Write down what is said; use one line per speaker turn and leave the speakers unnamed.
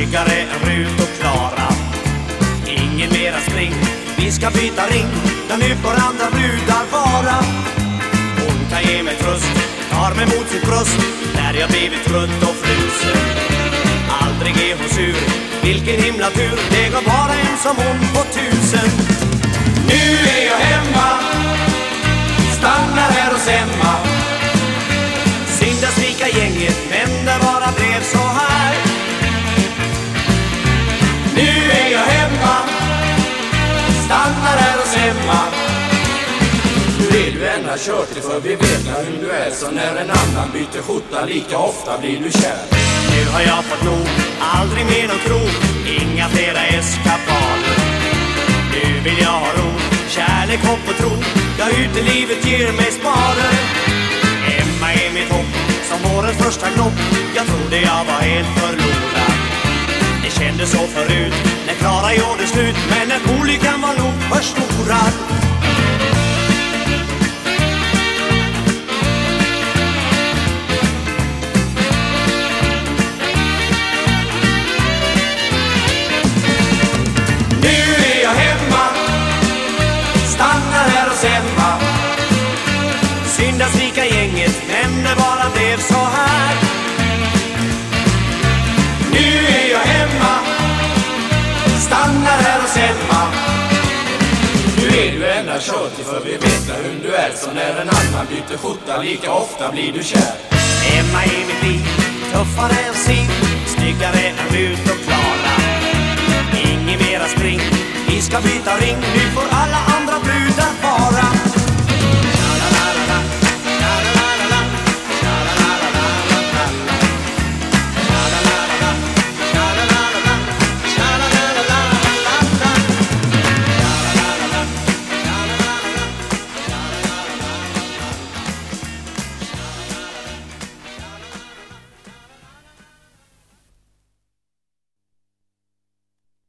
Snyggare än Rut och Klara. Ingen mera spring Vi ska byta ring. Ja nu får andra brudar vara. Hon kan ge mig tröst Tar mig mot sitt bröst. När jag blivit trött och frusen Aldrig är hon sur Vilken himla tur. Det går bara en som hon på tusen.
Gärna kört dig för vi vet hur du är Så. När en annan byter skjorta lika ofta blir du kär.
Nu har jag fått nog, aldrig mer någon krog Inga flera eskapader. Nu vill jag ha ro, kärlek, hopp och tro. Ja, utelivet ger mig spader. Emma är mitt hopp, som vårens första knopp. Jag trodde jag var helt förlorad. Det kändes så förut, när Klara gjorde slut. Men när olyckan var nog förstorad Synd svika gänget Men det bara blev så här. Nu är jag hemma Stannar här hos Emma
Nu är du enda shorty för vi vet hur du är Så när en annan byter skjorta. Lika ofta blir du kär.
Emma är mitt liv Tuffare än sin, Snyggare än Rut och Klara. Inget mera spring Vi ska byta ring Nu får